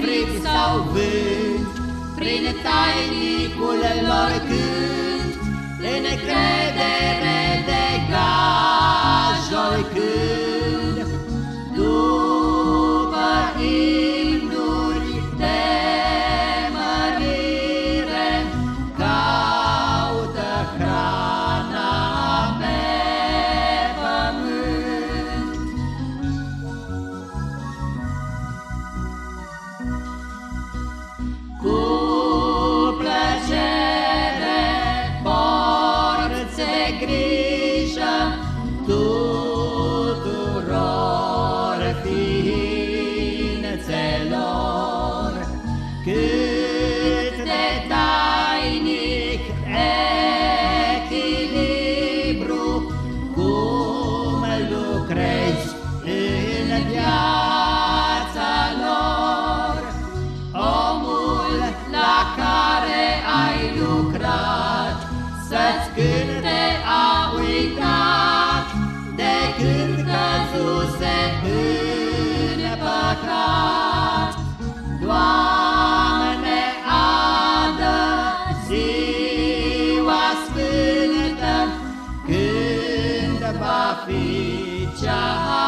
frig sau vânt, prin tainicul lor cânt. grijă tuturor ființelor. Cât de tainic echilibru, cum lucrezi în viață, 离家。